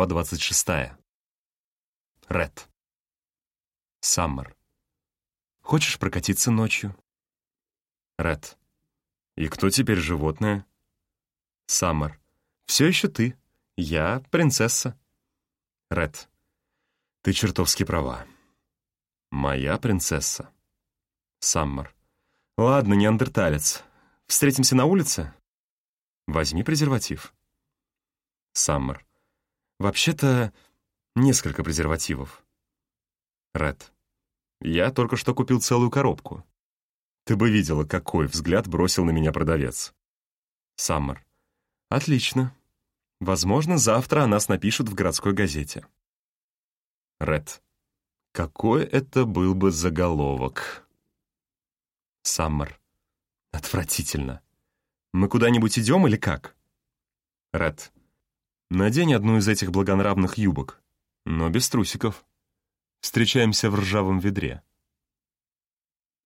Глава 26. Ред. Саммер. Хочешь прокатиться ночью? Ред. И кто теперь животное? Саммер. Все еще ты. Я принцесса. Ред. Ты чертовски права. Моя принцесса. Саммер. Ладно, неандерталец. Встретимся на улице? Возьми презерватив. Саммер. Вообще-то, несколько презервативов. Ред. Я только что купил целую коробку. Ты бы видела, какой взгляд бросил на меня продавец. Саммер. Отлично. Возможно, завтра о нас напишут в городской газете. Ред. Какой это был бы заголовок? Саммер. Отвратительно. Мы куда-нибудь идем или как? Ред. Надень одну из этих благонравных юбок, но без трусиков. Встречаемся в ржавом ведре.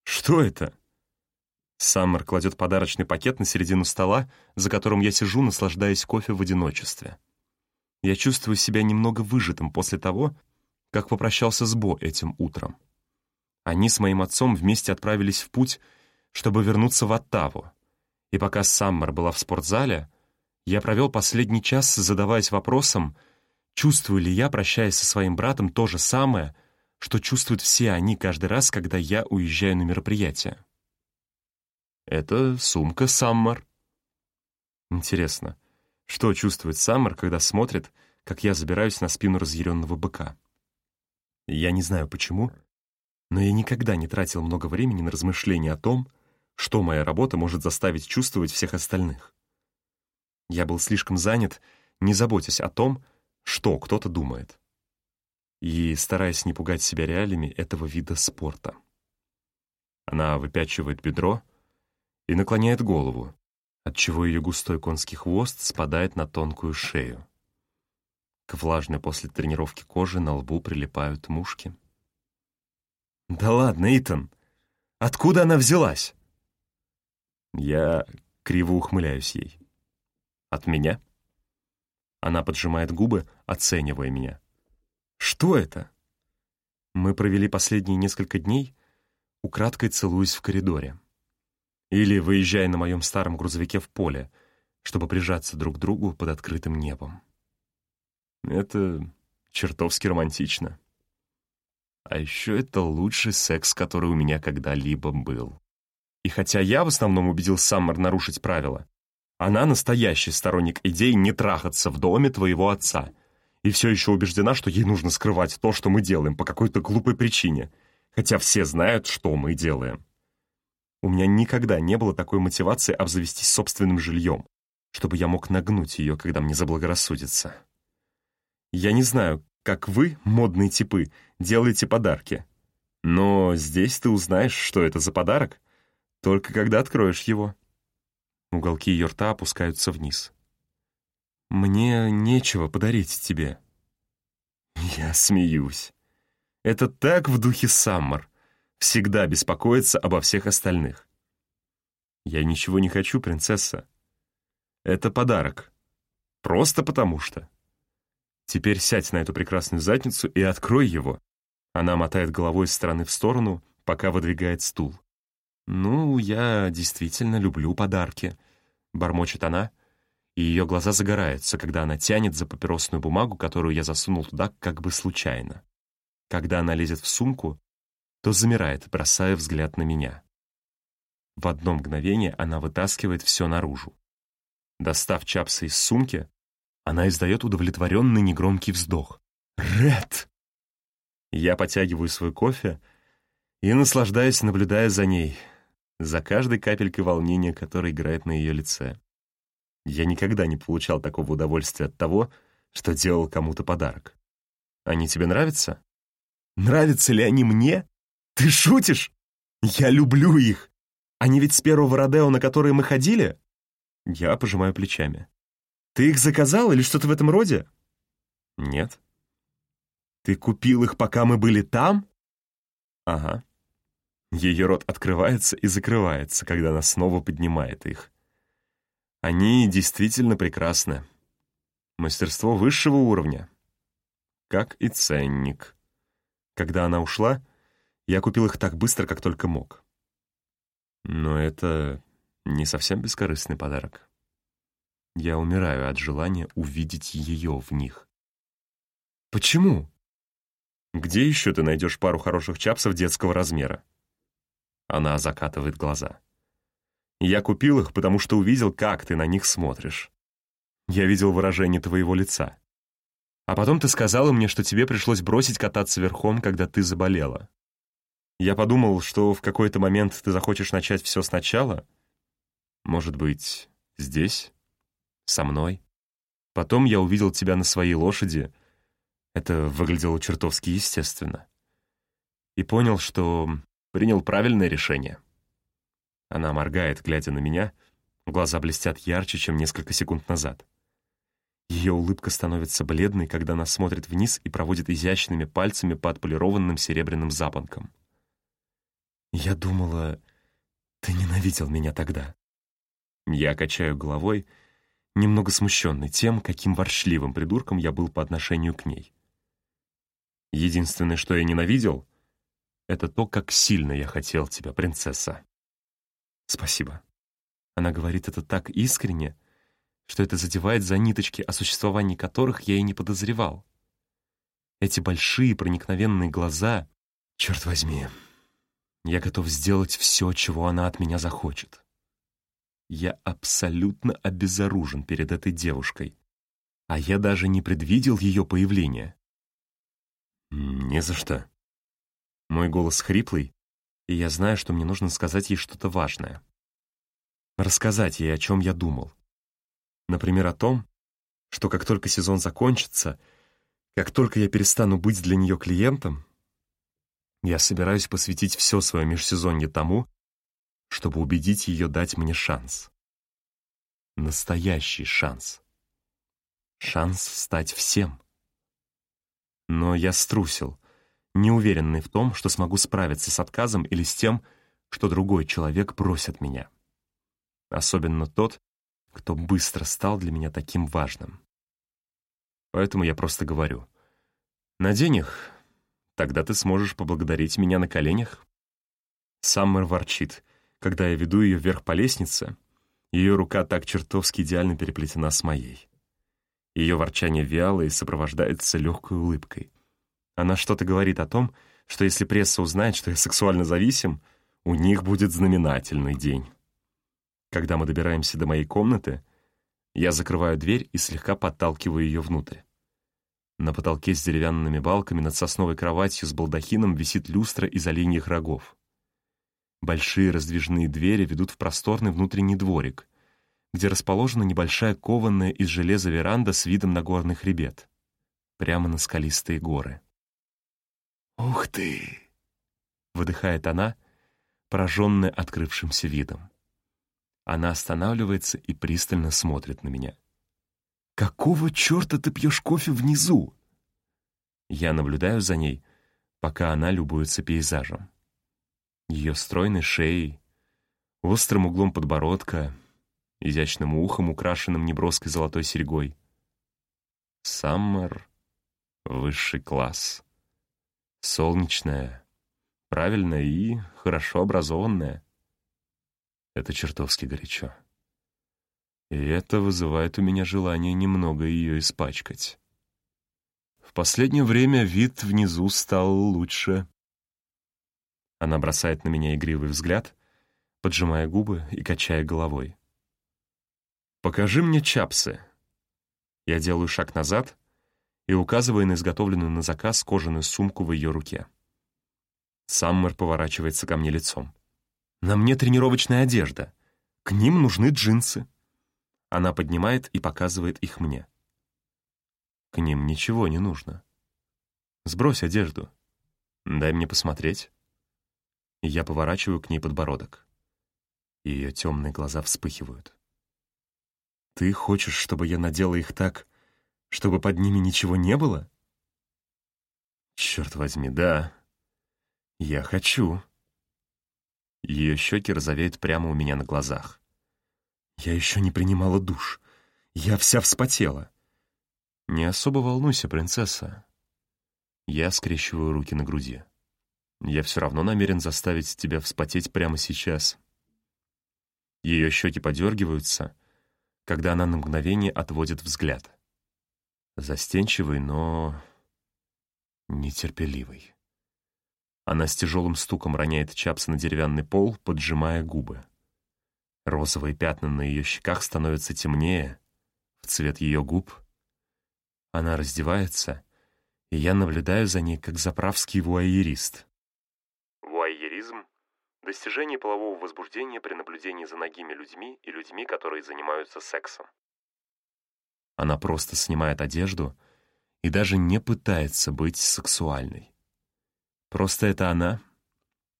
Что это? Саммер кладет подарочный пакет на середину стола, за которым я сижу, наслаждаясь кофе в одиночестве. Я чувствую себя немного выжатым после того, как попрощался с Бо этим утром. Они с моим отцом вместе отправились в путь, чтобы вернуться в Оттаву. И пока Саммер была в спортзале, я провел последний час, задаваясь вопросом, чувствую ли я, прощаясь со своим братом, то же самое, что чувствуют все они каждый раз, когда я уезжаю на мероприятие. Это сумка Саммер. Интересно, что чувствует Саммер, когда смотрит, как я забираюсь на спину разъяренного быка? Я не знаю почему, но я никогда не тратил много времени на размышления о том, что моя работа может заставить чувствовать всех остальных. Я был слишком занят, не заботясь о том, что кто-то думает. И стараясь не пугать себя реалиями этого вида спорта. Она выпячивает бедро и наклоняет голову, отчего ее густой конский хвост спадает на тонкую шею. К влажной после тренировки кожи на лбу прилипают мушки. «Да ладно, Итан! Откуда она взялась?» Я криво ухмыляюсь ей. От меня? Она поджимает губы, оценивая меня. Что это? Мы провели последние несколько дней, украдкой целуясь в коридоре. Или выезжая на моем старом грузовике в поле, чтобы прижаться друг к другу под открытым небом. Это чертовски романтично. А еще это лучший секс, который у меня когда-либо был. И хотя я в основном убедил Саммер нарушить правила, она настоящий сторонник идеи не трахаться в доме твоего отца. И все еще убеждена, что ей нужно скрывать то, что мы делаем, по какой-то глупой причине. Хотя все знают, что мы делаем. У меня никогда не было такой мотивации обзавестись собственным жильем, чтобы я мог нагнуть ее, когда мне заблагорассудится. Я не знаю, как вы, модные типы, делаете подарки. Но здесь ты узнаешь, что это за подарок, только когда откроешь его. Уголки ее рта опускаются вниз. «Мне нечего подарить тебе». Я смеюсь. Это так в духе Саммер. Всегда беспокоиться обо всех остальных. Я ничего не хочу, принцесса. Это подарок. Просто потому что. Теперь сядь на эту прекрасную задницу и открой его. Она мотает головой из стороны в сторону, пока выдвигает стул. «Ну, я действительно люблю подарки», бормочет она, и ее глаза загораются, когда она тянет за папиросную бумагу, которую я засунул туда как бы случайно. Когда она лезет в сумку, то замирает, бросая взгляд на меня. В одно мгновение она вытаскивает все наружу. Достав чапса из сумки, она издает удовлетворенный негромкий вздох. «Ред!» Я потягиваю свой кофе и наслаждаюсь, наблюдая за ней — за каждой капелькой волнения, которая играет на ее лице. Я никогда не получал такого удовольствия от того, что делал кому-то подарок. Они тебе нравятся? Нравятся ли они мне? Ты шутишь? Я люблю их. Они ведь с первого Родео, на которые мы ходили? Я пожимаю плечами. Ты их заказал или что-то в этом роде? Нет. Ты купил их, пока мы были там? Ага. Ее рот открывается и закрывается, когда она снова поднимает их. Они действительно прекрасны. Мастерство высшего уровня, как и ценник. Когда она ушла, я купил их так быстро, как только мог. Но это не совсем бескорыстный подарок. Я умираю от желания увидеть ее в них. Почему? Где еще ты найдешь пару хороших чапсов детского размера? Она закатывает глаза. Я купил их, потому что увидел, как ты на них смотришь. Я видел выражение твоего лица. А потом ты сказала мне, что тебе пришлось бросить кататься верхом, когда ты заболела. Я подумал, что в какой-то момент ты захочешь начать все сначала. Может быть, здесь? Со мной? Потом я увидел тебя на своей лошади. Это выглядело чертовски естественно. И понял, что принял правильное решение. Она моргает, глядя на меня. Глаза блестят ярче, чем несколько секунд назад. Ее улыбка становится бледной, когда она смотрит вниз и проводит изящными пальцами по отполированным серебряным запонкам. «Я думала, ты ненавидел меня тогда». Я качаю головой, немного смущенный тем, каким воршливым придурком я был по отношению к ней. Единственное, что я ненавидел, это то, как сильно я хотел тебя, принцесса. Спасибо. Она говорит это так искренне, что это задевает за ниточки, о существовании которых я и не подозревал. Эти большие проникновенные глаза, черт возьми, я готов сделать все, чего она от меня захочет. Я абсолютно обезоружен перед этой девушкой, а я даже не предвидел ее появления. «Не за что». Мой голос хриплый, и я знаю, что мне нужно сказать ей что-то важное. Рассказать ей, о чем я думал. Например, о том, что как только сезон закончится, как только я перестану быть для нее клиентом, я собираюсь посвятить все свое межсезонье тому, чтобы убедить ее дать мне шанс. Настоящий шанс. Шанс стать всем. Но я струсил, неуверенный в том, что смогу справиться с отказом или с тем, что другой человек просит меня. Особенно тот, кто быстро стал для меня таким важным. Поэтому я просто говорю. Надень их, тогда ты сможешь поблагодарить меня на коленях. Саммер ворчит, когда я веду ее вверх по лестнице, ее рука так чертовски идеально переплетена с моей. Ее ворчание вяло и сопровождается легкой улыбкой. Она что-то говорит о том, что если пресса узнает, что я сексуально зависим, у них будет знаменательный день. Когда мы добираемся до моей комнаты, я закрываю дверь и слегка подталкиваю ее внутрь. На потолке с деревянными балками над сосновой кроватью с балдахином висит люстра из оленьих рогов. Большие раздвижные двери ведут в просторный внутренний дворик, где расположена небольшая кованная из железа веранда с видом на горный хребет, прямо на скалистые горы. «Ух ты!» — выдыхает она, пораженная открывшимся видом. Она останавливается и пристально смотрит на меня. «Какого черта ты пьешь кофе внизу?» Я наблюдаю за ней, пока она любуется пейзажем. Ее стройной шеей, острым углом подбородка, изящным ухом, украшенным неброской золотой серьгой. Саммер — высший класс солнечная, правильная и хорошо образованная. Это чертовски горячо. И это вызывает у меня желание немного ее испачкать. В последнее время вид внизу стал лучше. Она бросает на меня игривый взгляд, поджимая губы и качая головой. «Покажи мне чапсы». Я делаю шаг назад — и указывая на изготовленную на заказ кожаную сумку в ее руке. Саммер поворачивается ко мне лицом. «На мне тренировочная одежда. К ним нужны джинсы». Она поднимает и показывает их мне. К ним ничего не нужно. Сбрось одежду. Дай мне посмотреть. я поворачиваю к ней подбородок. Ее темные глаза вспыхивают. «Ты хочешь, чтобы я надела их так, чтобы под ними ничего не было? Черт возьми, да. Я хочу. Ее щеки розовеют прямо у меня на глазах. Я еще не принимала душ. Я вся вспотела. Не особо волнуйся, принцесса. Я скрещиваю руки на груди. Я все равно намерен заставить тебя вспотеть прямо сейчас. Ее щеки подергиваются, когда она на мгновение отводит взгляд. Застенчивый, но нетерпеливый. Она с тяжелым стуком роняет чапса на деревянный пол, поджимая губы. Розовые пятна на ее щеках становятся темнее, в цвет ее губ. Она раздевается, и я наблюдаю за ней, как заправский вуайерист. Вуайеризм — достижение полового возбуждения при наблюдении за ногими людьми и людьми, которые занимаются сексом. Она просто снимает одежду и даже не пытается быть сексуальной. Просто это она,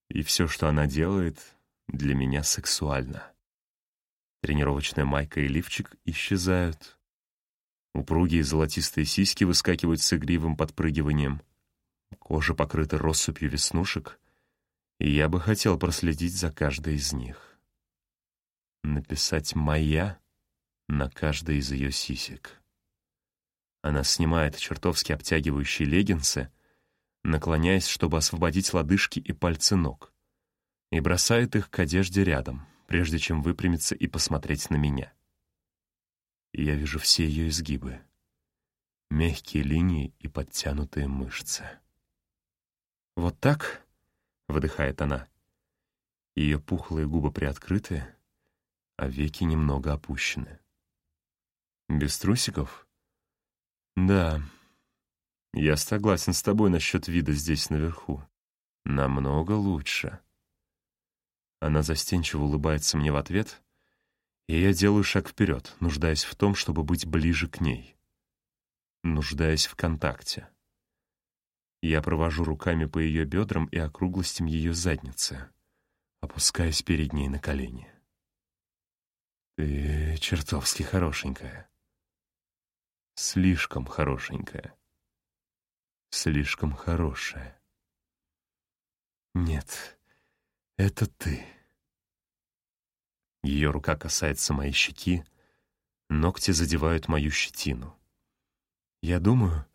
и все, что она делает, для меня сексуально. Тренировочная майка и лифчик исчезают. Упругие золотистые сиськи выскакивают с игривым подпрыгиванием. Кожа покрыта россыпью веснушек, и я бы хотел проследить за каждой из них. Написать «моя» на каждой из ее сисек. Она снимает чертовски обтягивающие леггинсы — наклоняясь, чтобы освободить лодыжки и пальцы ног, и бросает их к одежде рядом, прежде чем выпрямиться и посмотреть на меня. я вижу все ее изгибы, мягкие линии и подтянутые мышцы. «Вот так?» — выдыхает она. Ее пухлые губы приоткрыты, а веки немного опущены. «Без трусиков?» «Да, я согласен с тобой насчет вида здесь наверху. Намного лучше. Она застенчиво улыбается мне в ответ, и я делаю шаг вперед, нуждаясь в том, чтобы быть ближе к ней. Нуждаясь в контакте. Я провожу руками по ее бедрам и округлостям ее задницы, опускаясь перед ней на колени. Ты чертовски хорошенькая. Слишком хорошенькая слишком хорошая. Нет, это ты. Ее рука касается моей щеки, ногти задевают мою щетину. Я думаю,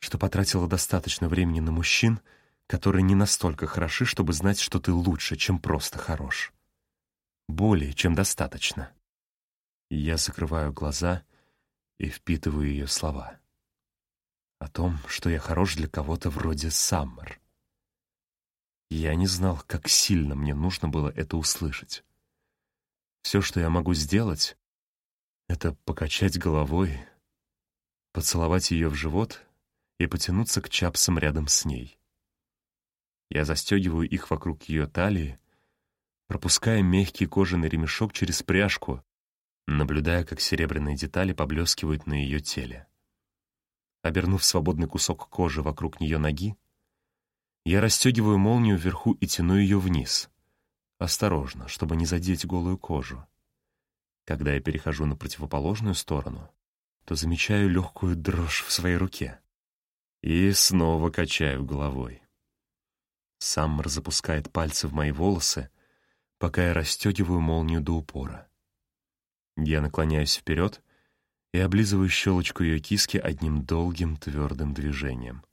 что потратила достаточно времени на мужчин, которые не настолько хороши, чтобы знать, что ты лучше, чем просто хорош. Более чем достаточно. Я закрываю глаза и впитываю ее слова о том, что я хорош для кого-то вроде Саммер. Я не знал, как сильно мне нужно было это услышать. Все, что я могу сделать, это покачать головой, поцеловать ее в живот и потянуться к чапсам рядом с ней. Я застегиваю их вокруг ее талии, пропуская мягкий кожаный ремешок через пряжку, наблюдая, как серебряные детали поблескивают на ее теле. Обернув свободный кусок кожи вокруг нее ноги, я расстегиваю молнию вверху и тяну ее вниз. Осторожно, чтобы не задеть голую кожу. Когда я перехожу на противоположную сторону, то замечаю легкую дрожь в своей руке. И снова качаю головой. Саммер запускает пальцы в мои волосы, пока я расстегиваю молнию до упора. Я наклоняюсь вперед и облизываю щелочку ее киски одним долгим твердым движением.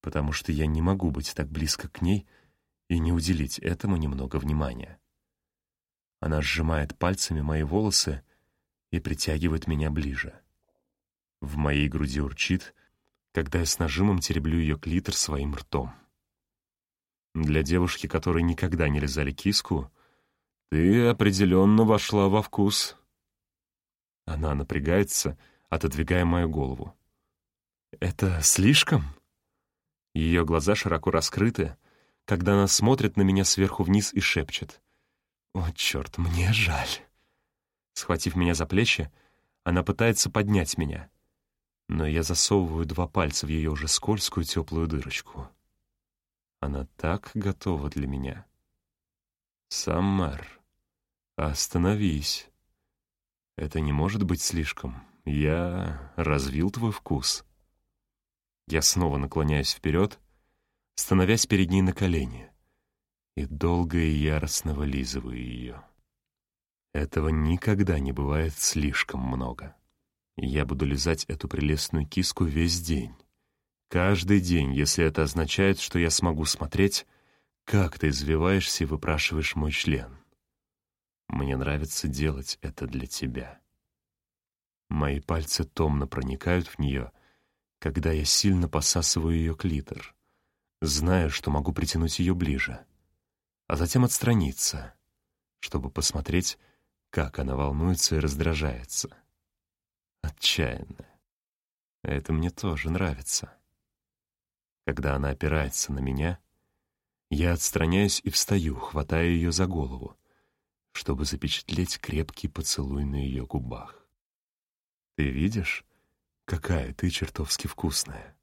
Потому что я не могу быть так близко к ней и не уделить этому немного внимания. Она сжимает пальцами мои волосы и притягивает меня ближе. В моей груди урчит, когда я с нажимом тереблю ее клитор своим ртом. Для девушки, которой никогда не резали киску, ты определенно вошла во вкус. Она напрягается, отодвигая мою голову. «Это слишком?» Ее глаза широко раскрыты, когда она смотрит на меня сверху вниз и шепчет. «О, черт, мне жаль!» Схватив меня за плечи, она пытается поднять меня, но я засовываю два пальца в ее уже скользкую теплую дырочку. Она так готова для меня. «Саммар, остановись!» Это не может быть слишком. Я развил твой вкус. Я снова наклоняюсь вперед, становясь перед ней на колени, и долго и яростно вылизываю ее. Этого никогда не бывает слишком много. Я буду лизать эту прелестную киску весь день, Каждый день, если это означает, что я смогу смотреть, как ты извиваешься и выпрашиваешь мой член. Мне нравится делать это для тебя. Мои пальцы томно проникают в нее, когда я сильно посасываю ее клитор, зная, что могу притянуть ее ближе, а затем отстраниться, чтобы посмотреть, как она волнуется и раздражается. Отчаянно. Это мне тоже нравится. Когда она опирается на меня, я отстраняюсь и встаю, хватая ее за голову, чтобы запечатлеть крепкий поцелуй на ее губах. «Ты видишь, какая ты чертовски вкусная?»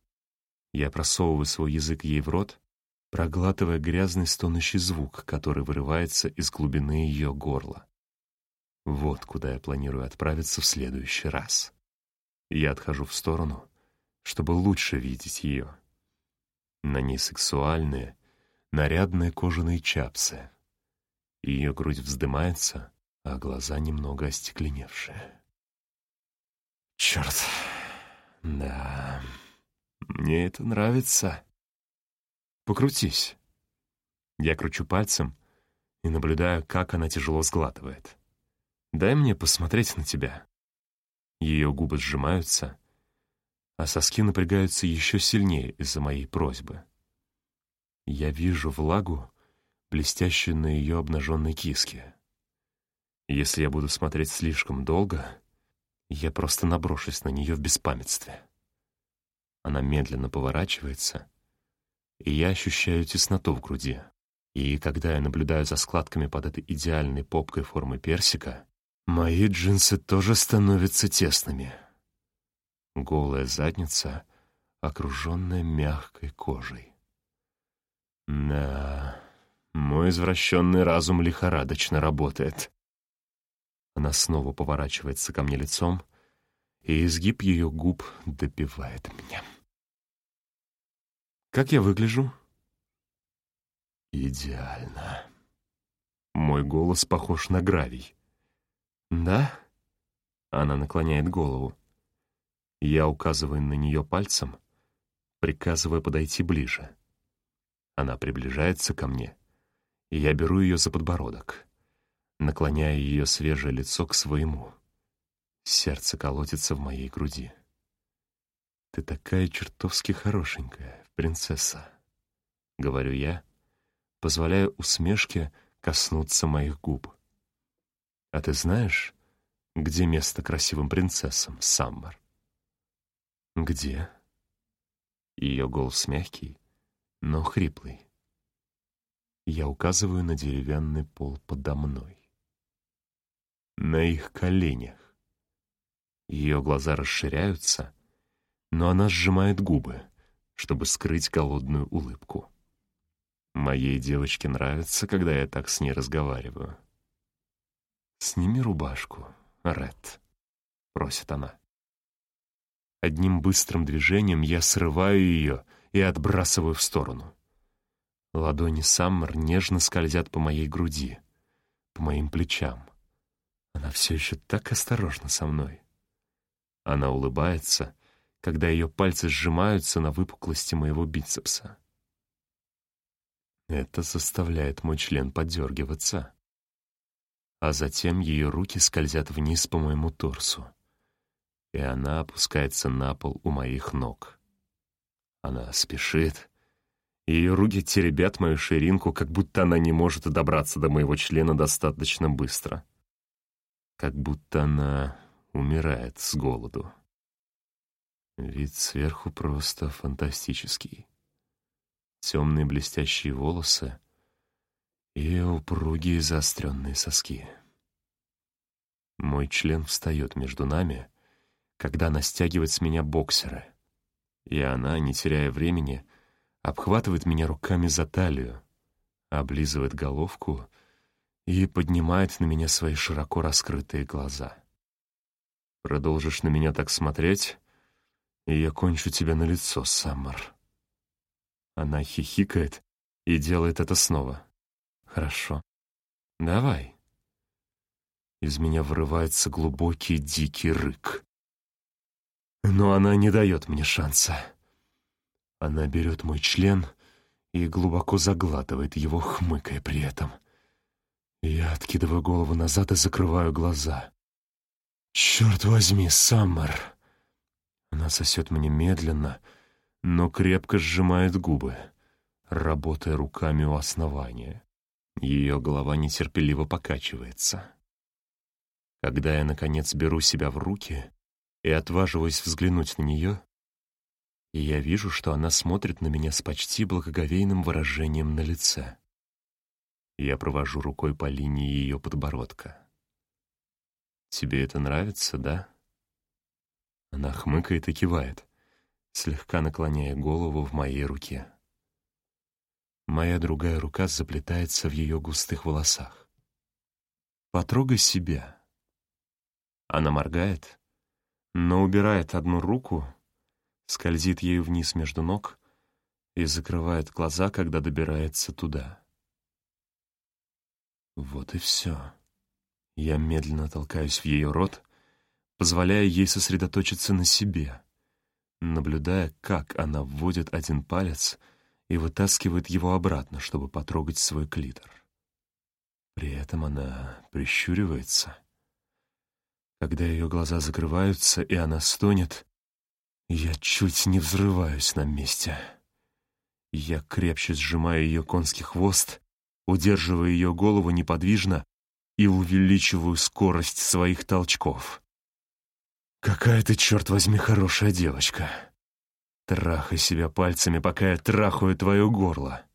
Я просовываю свой язык ей в рот, проглатывая грязный стонущий звук, который вырывается из глубины ее горла. Вот куда я планирую отправиться в следующий раз. Я отхожу в сторону, чтобы лучше видеть ее. На ней сексуальные, нарядные кожаные чапсы. Ее грудь вздымается, а глаза немного остекленевшие. Черт. Да. Мне это нравится. Покрутись. Я кручу пальцем и наблюдаю, как она тяжело сглатывает. Дай мне посмотреть на тебя. Ее губы сжимаются, а соски напрягаются еще сильнее из-за моей просьбы. Я вижу влагу, блестящую на ее обнаженной киске. Если я буду смотреть слишком долго, я просто наброшусь на нее в беспамятстве. Она медленно поворачивается, и я ощущаю тесноту в груди. И когда я наблюдаю за складками под этой идеальной попкой формы персика, мои джинсы тоже становятся тесными. Голая задница, окруженная мягкой кожей. Да, мой извращенный разум лихорадочно работает. Она снова поворачивается ко мне лицом, и изгиб ее губ добивает меня. «Как я выгляжу?» «Идеально». Мой голос похож на гравий. «Да?» Она наклоняет голову. Я указываю на нее пальцем, приказывая подойти ближе. Она приближается ко мне, и я беру ее за подбородок наклоняя ее свежее лицо к своему. Сердце колотится в моей груди. «Ты такая чертовски хорошенькая, принцесса», — говорю я, позволяя усмешке коснуться моих губ. «А ты знаешь, где место красивым принцессам, Саммер?» «Где?» Ее голос мягкий, но хриплый. Я указываю на деревянный пол подо мной на их коленях. Ее глаза расширяются, но она сжимает губы, чтобы скрыть голодную улыбку. Моей девочке нравится, когда я так с ней разговариваю. «Сними рубашку, Ред», — просит она. Одним быстрым движением я срываю ее и отбрасываю в сторону. Ладони Саммер нежно скользят по моей груди, по моим плечам. Она все еще так осторожна со мной. Она улыбается, когда ее пальцы сжимаются на выпуклости моего бицепса. Это заставляет мой член подергиваться. А затем ее руки скользят вниз по моему торсу, и она опускается на пол у моих ног. Она спешит, ее руки теребят мою ширинку, как будто она не может добраться до моего члена достаточно быстро как будто она умирает с голоду. Вид сверху просто фантастический. Темные блестящие волосы и упругие заостренные соски. Мой член встает между нами, когда она стягивает с меня боксеры, и она, не теряя времени, обхватывает меня руками за талию, облизывает головку и поднимает на меня свои широко раскрытые глаза. «Продолжишь на меня так смотреть, и я кончу тебя на лицо, Саммер». Она хихикает и делает это снова. «Хорошо. Давай». Из меня вырывается глубокий дикий рык. Но она не дает мне шанса. Она берет мой член и глубоко заглатывает его, хмыкая при этом. Я откидываю голову назад и закрываю глаза. «Черт возьми, Саммер!» Она сосет мне медленно, но крепко сжимает губы, работая руками у основания. Ее голова нетерпеливо покачивается. Когда я, наконец, беру себя в руки и отваживаюсь взглянуть на нее, я вижу, что она смотрит на меня с почти благоговейным выражением на лице. Я провожу рукой по линии ее подбородка. «Тебе это нравится, да?» Она хмыкает и кивает, слегка наклоняя голову в моей руке. Моя другая рука заплетается в ее густых волосах. «Потрогай себя». Она моргает, но убирает одну руку, скользит ею вниз между ног и закрывает глаза, когда добирается туда. Вот и все. Я медленно толкаюсь в ее рот, позволяя ей сосредоточиться на себе, наблюдая, как она вводит один палец — и вытаскивает его обратно, чтобы потрогать свой клитор. При этом она прищуривается. Когда ее глаза закрываются, и она стонет, я чуть не взрываюсь на месте. Я крепче сжимаю ее конский хвост, удерживая ее голову неподвижно и увеличиваю скорость своих толчков. «Какая ты, черт возьми, хорошая девочка!» Трахай себя пальцами, пока я трахаю твое горло.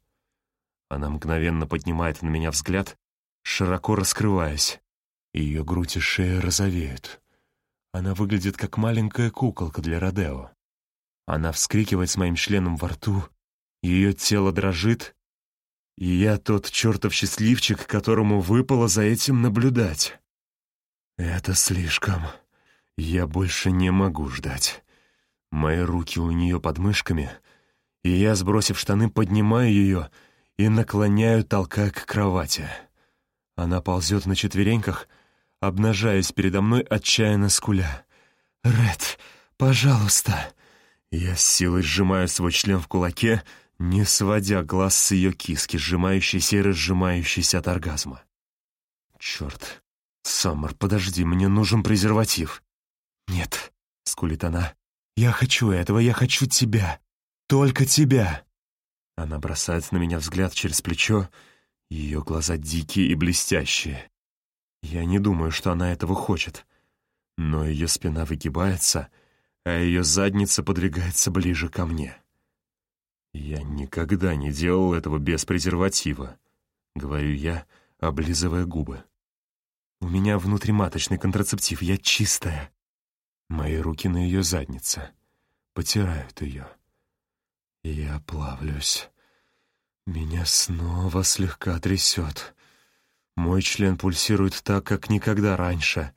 Она мгновенно поднимает на меня взгляд, широко раскрываясь. Ее грудь и шея розовеют. Она выглядит как маленькая куколка для Родео. Она вскрикивает с моим членом во рту, ее тело дрожит, и я тот чертов счастливчик, которому выпало за этим наблюдать. Это слишком. Я больше не могу ждать. Мои руки у нее под мышками, и я, сбросив штаны, поднимаю ее и наклоняю, толкая к кровати. Она ползет на четвереньках, обнажаясь передо мной, отчаянно скуля. «Ред, пожалуйста!» Я с силой сжимаю свой член в кулаке, не сводя глаз с ее киски, сжимающейся и разжимающейся от оргазма. «Черт! Саммер, подожди, мне нужен презерватив!» «Нет!» — скулит она. «Я хочу этого, я хочу тебя! Только тебя!» Она бросает на меня взгляд через плечо, ее глаза дикие и блестящие. Я не думаю, что она этого хочет, но ее спина выгибается, а ее задница подвигается ближе ко мне. «Я никогда не делал этого без презерватива», — говорю я, облизывая губы. «У меня внутриматочный контрацептив, я чистая». Мои руки на ее заднице. Потирают ее. Я плавлюсь. Меня снова слегка трясет. Мой член пульсирует так, как никогда раньше,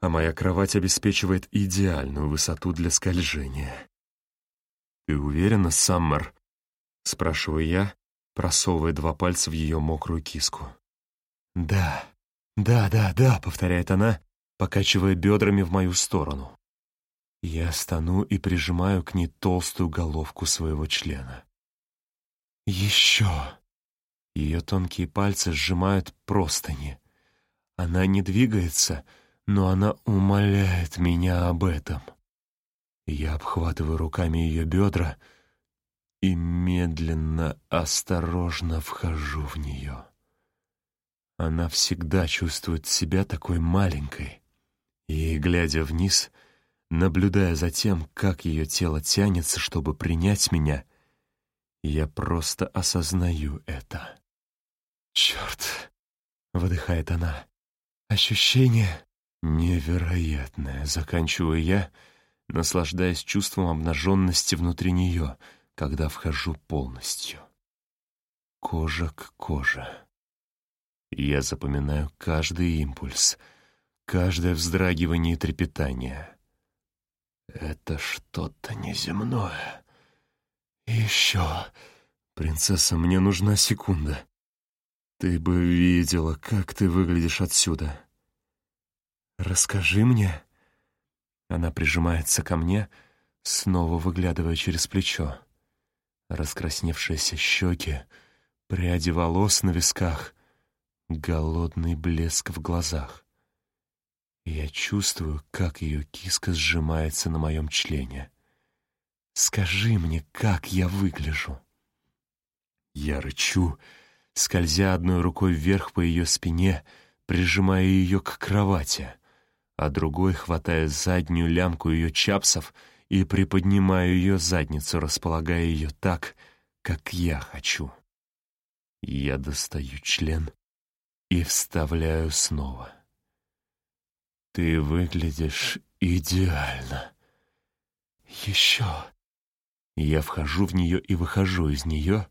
а моя кровать обеспечивает идеальную высоту для скольжения. «Ты уверена, Саммер?» — спрашиваю я, просовывая два пальца в ее мокрую киску. «Да, да, да, да», — повторяет она, покачивая бедрами в мою сторону. Я стану и прижимаю к ней толстую головку своего члена. «Еще!» Ее тонкие пальцы сжимают простыни. Она не двигается, но она умоляет меня об этом. Я обхватываю руками ее бедра и медленно, осторожно вхожу в нее. Она всегда чувствует себя такой маленькой, и, глядя вниз, — Наблюдая за тем, как ее тело тянется, чтобы принять меня, я просто осознаю это. «Черт!» — выдыхает она. «Ощущение невероятное!» — заканчиваю я, наслаждаясь чувством обнаженности внутри нее, когда вхожу полностью. Кожа к коже. Я запоминаю каждый импульс, каждое вздрагивание и трепетание — это что-то неземное. еще... Принцесса, мне нужна секунда. Ты бы видела, как ты выглядишь отсюда. Расскажи мне. Она прижимается ко мне, снова выглядывая через плечо. Раскрасневшиеся щеки, пряди волос на висках, голодный блеск в глазах. Я чувствую, как ее киска сжимается на моем члене. Скажи мне, как я выгляжу. Я рычу, скользя одной рукой вверх по ее спине, прижимая ее к кровати, а другой хватая заднюю лямку ее чапсов и приподнимаю ее задницу, располагая ее так, как я хочу. Я достаю член и вставляю снова. Ты выглядишь идеально. Еще. Я вхожу в нее и выхожу из нее,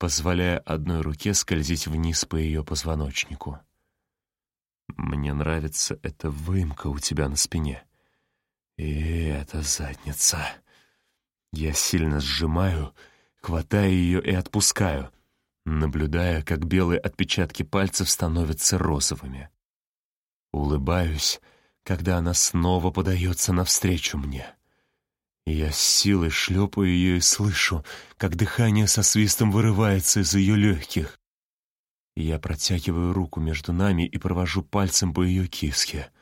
позволяя одной руке скользить вниз по ее позвоночнику. Мне нравится эта выемка у тебя на спине. И эта задница. Я сильно сжимаю, хватаю ее и отпускаю, наблюдая, как белые отпечатки пальцев становятся розовыми. Улыбаюсь, когда она снова подается навстречу мне. Я с силой шлепаю ее и слышу, как дыхание со свистом вырывается из ее легких. Я протягиваю руку между нами и провожу пальцем по ее киске,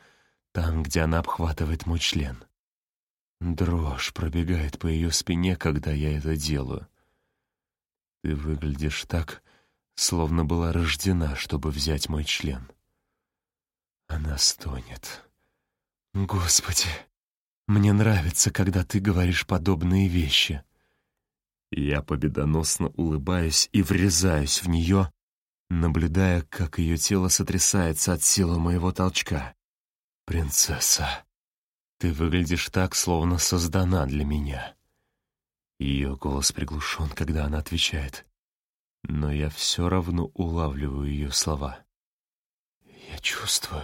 там, где она обхватывает мой член. Дрожь пробегает по ее спине, когда я это делаю. Ты выглядишь так, словно была рождена, чтобы взять мой член. Она стонет. Господи, мне нравится, когда ты говоришь подобные вещи. Я победоносно улыбаюсь и врезаюсь в нее, наблюдая, как ее тело сотрясается от силы моего толчка. «Принцесса, ты выглядишь так, словно создана для меня». Ее голос приглушен, когда она отвечает, но я все равно улавливаю ее слова. «Я чувствую,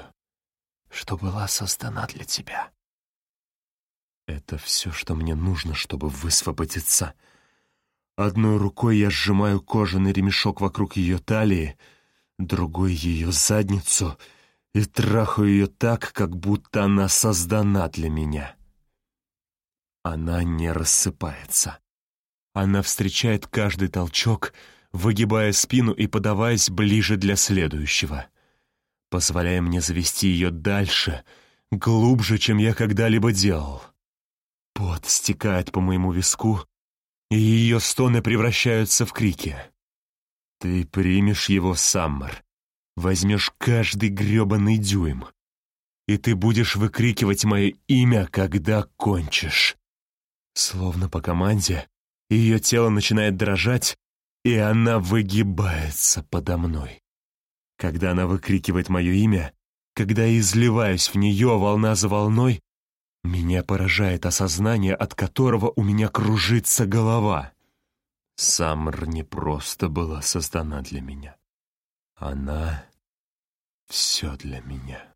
что была создана для тебя». Это все, что мне нужно, чтобы высвободиться. Одной рукой я сжимаю кожаный ремешок вокруг ее талии, другой — ее задницу, и трахаю ее так, как будто она создана для меня. Она не рассыпается. Она встречает каждый толчок, выгибая спину и подаваясь ближе для следующего, позволяя мне завести ее дальше, глубже, чем я когда-либо делал. Пот стекает по моему виску, и ее стоны превращаются в крики. «Ты примешь его, Саммер, возьмешь каждый грёбаный дюйм, и ты будешь выкрикивать мое имя, когда кончишь». Словно по команде, ее тело начинает дрожать, и она выгибается подо мной. Когда она выкрикивает мое имя, когда я изливаюсь в нее волна за волной, меня поражает осознание, от которого у меня кружится голова. Самр не просто была создана для меня. Она — все для меня.